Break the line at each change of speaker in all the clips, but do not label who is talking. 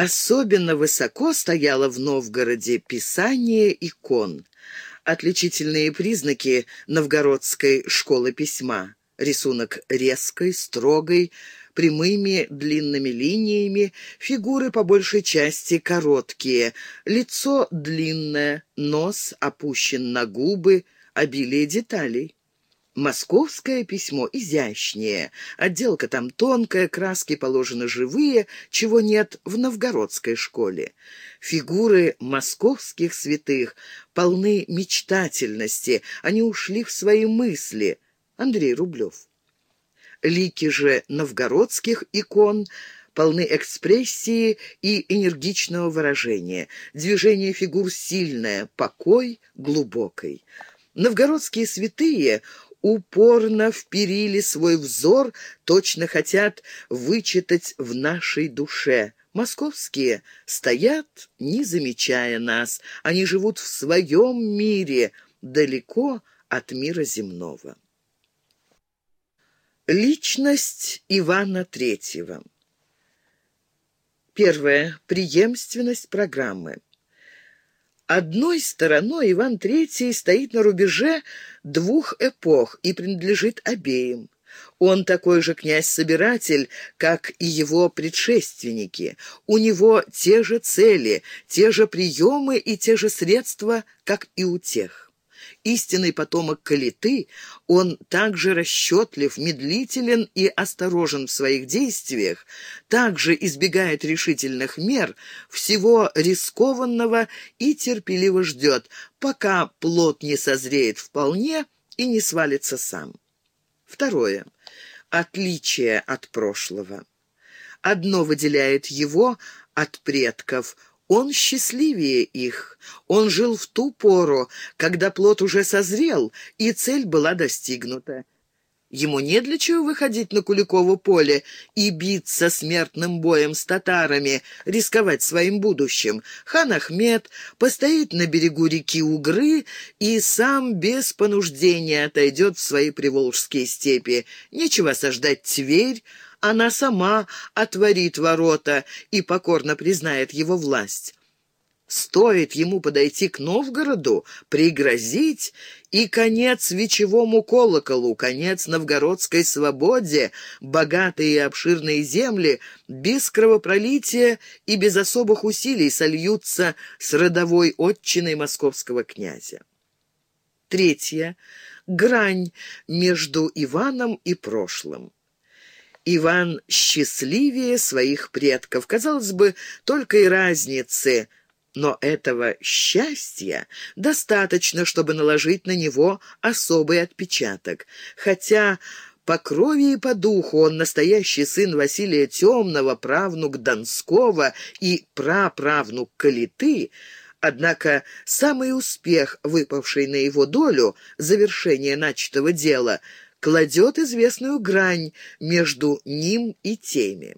Особенно высоко стояло в Новгороде писание икон. Отличительные признаки новгородской школы письма. Рисунок резкой, строгой, прямыми длинными линиями, фигуры по большей части короткие, лицо длинное, нос опущен на губы, обилие деталей. Московское письмо изящнее, отделка там тонкая, краски положены живые, чего нет в новгородской школе. Фигуры московских святых полны мечтательности, они ушли в свои мысли. Андрей Рублев. Лики же новгородских икон полны экспрессии и энергичного выражения. Движение фигур сильное, покой глубокий. Новгородские святые упорно вперили свой взор, точно хотят вычитать в нашей душе. Московские стоят, не замечая нас. Они живут в своем мире, далеко от мира земного. Личность Ивана Третьего Первое. Преемственность программы. Одной стороной Иван III стоит на рубеже двух эпох и принадлежит обеим. Он такой же князь-собиратель, как и его предшественники. У него те же цели, те же приемы и те же средства, как и у тех истинный потомок Калиты, он также расчетлив, медлителен и осторожен в своих действиях, также избегает решительных мер, всего рискованного и терпеливо ждет, пока плод не созреет вполне и не свалится сам. Второе. Отличие от прошлого. Одно выделяет его от предков – он счастливее их. Он жил в ту пору, когда плод уже созрел, и цель была достигнута. Ему не для чего выходить на Куликово поле и биться смертным боем с татарами, рисковать своим будущим. Хан Ахмед постоит на берегу реки Угры и сам без понуждения отойдет в свои приволжские степи. Нечего сождать Тверь, она сама отворит ворота и покорно признает его власть. Стоит ему подойти к Новгороду, пригрозить, и конец вечевому колоколу, конец новгородской свободе, богатые и обширные земли без кровопролития и без особых усилий сольются с родовой отчиной московского князя. Третье. Грань между Иваном и прошлым. Иван счастливее своих предков. Казалось бы, только и разницы, но этого счастья достаточно, чтобы наложить на него особый отпечаток. Хотя по крови и по духу он настоящий сын Василия Темного, правнук Донского и праправнук Калиты, Однако самый успех, выпавший на его долю, завершение начатого дела – кладет известную грань между ним и теми.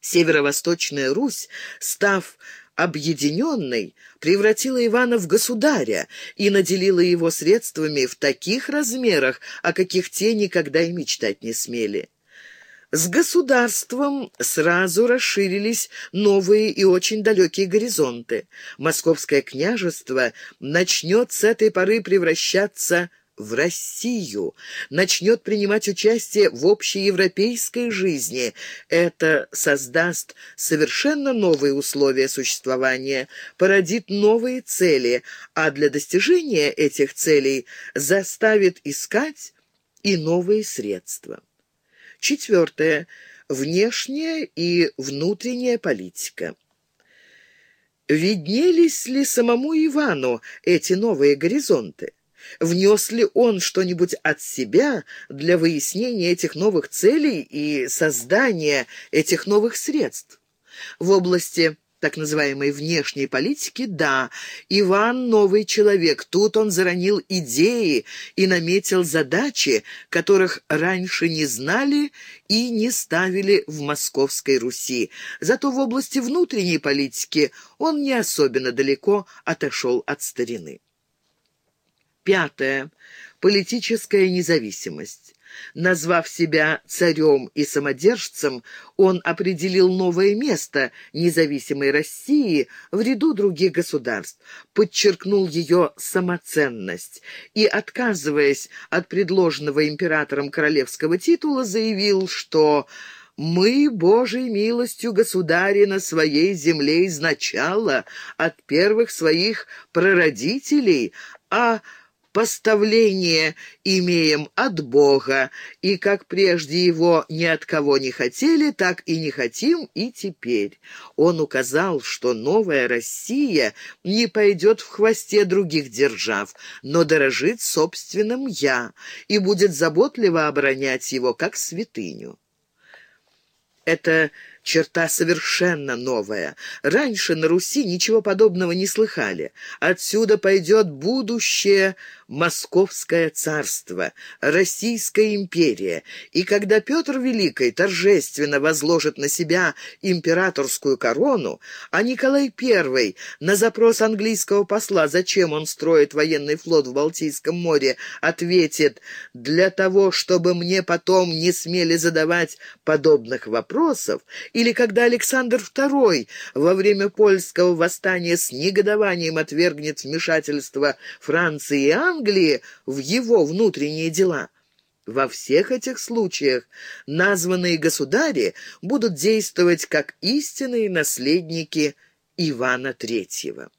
Северо-Восточная Русь, став объединенной, превратила Ивана в государя и наделила его средствами в таких размерах, о каких те никогда и мечтать не смели. С государством сразу расширились новые и очень далекие горизонты. Московское княжество начнет с этой поры превращаться в Россию, начнет принимать участие в общеевропейской жизни. Это создаст совершенно новые условия существования, породит новые цели, а для достижения этих целей заставит искать и новые средства. Четвертое. Внешняя и внутренняя политика. Виднелись ли самому Ивану эти новые горизонты? Внес ли он что-нибудь от себя для выяснения этих новых целей и создания этих новых средств? В области так называемой внешней политики, да, Иван новый человек. Тут он заронил идеи и наметил задачи, которых раньше не знали и не ставили в Московской Руси. Зато в области внутренней политики он не особенно далеко отошел от старины. Пятое. Политическая независимость. Назвав себя царем и самодержцем, он определил новое место независимой России в ряду других государств, подчеркнул ее самоценность и, отказываясь от предложенного императором королевского титула, заявил, что «Мы, Божьей милостью, государи, на своей земле изначала, от первых своих прародителей, а поставление имеем от Бога, и как прежде его ни от кого не хотели, так и не хотим и теперь. Он указал, что новая Россия не пойдет в хвосте других держав, но дорожит собственным «я» и будет заботливо оборонять его как святыню. Это черта совершенно новая. Раньше на Руси ничего подобного не слыхали. Отсюда пойдет будущее Московское царство, Российская империя. И когда Петр Великий торжественно возложит на себя императорскую корону, а Николай I на запрос английского посла, зачем он строит военный флот в Балтийском море, ответит «для того, чтобы мне потом не смели задавать подобных вопросов», или когда Александр II во время польского восстания с негодованием отвергнет вмешательство Франции и Англии в его внутренние дела. Во всех этих случаях названные государи будут действовать как истинные наследники Ивана Третьего.